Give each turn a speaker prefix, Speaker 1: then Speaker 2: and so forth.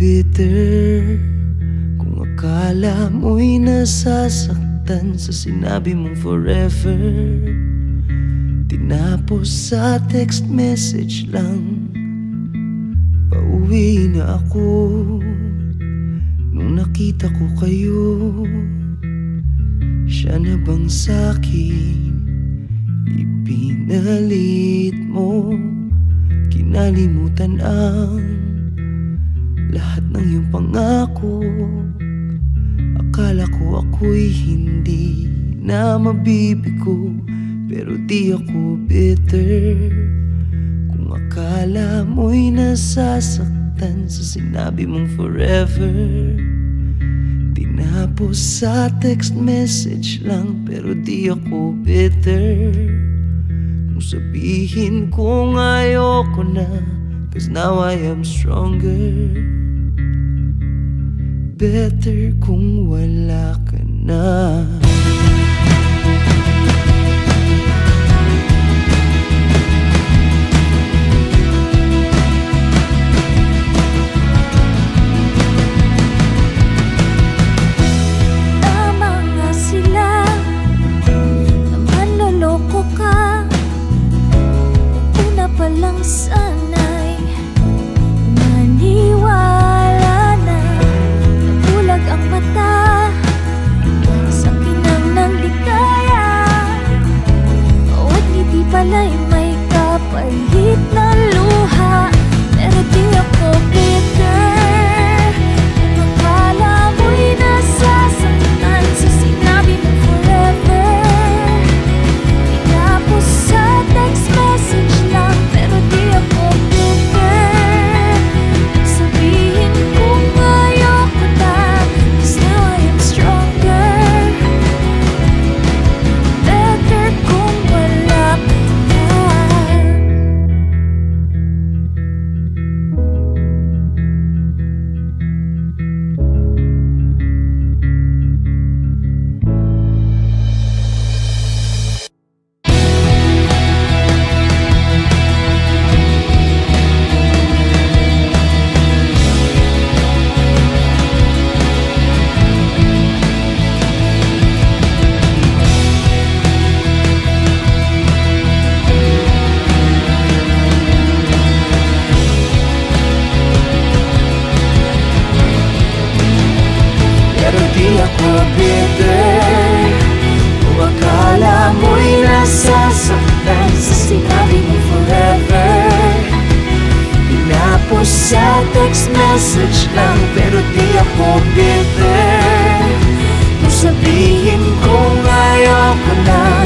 Speaker 1: bitter Kung akala mo'y nasasaktan Sa sinabi mong forever Tinapos sa text message lang Pauwi na ako. Nung nakita ko kayo Siya na bang sa'kin Ipinalit mo? Kinalimutan ang Lahat ng iyong pangako Akala ko ako'y hindi na mabibigo Pero di ako bitter. Kung akala mo'y nasasaktan Sa sinabi mong forever Tinapos sa text message lang Pero di ako bitter. Kung sabihin kong ayoko na Cause now I am stronger Better kung wala ka na
Speaker 2: pala'y may kapalit na luha ako bitter Kung akala mo'y nasasaktan Sa sinabi
Speaker 1: forever. Tinapos sa text message lang Pero di ako bitter. Kung sabihin kong ayoko na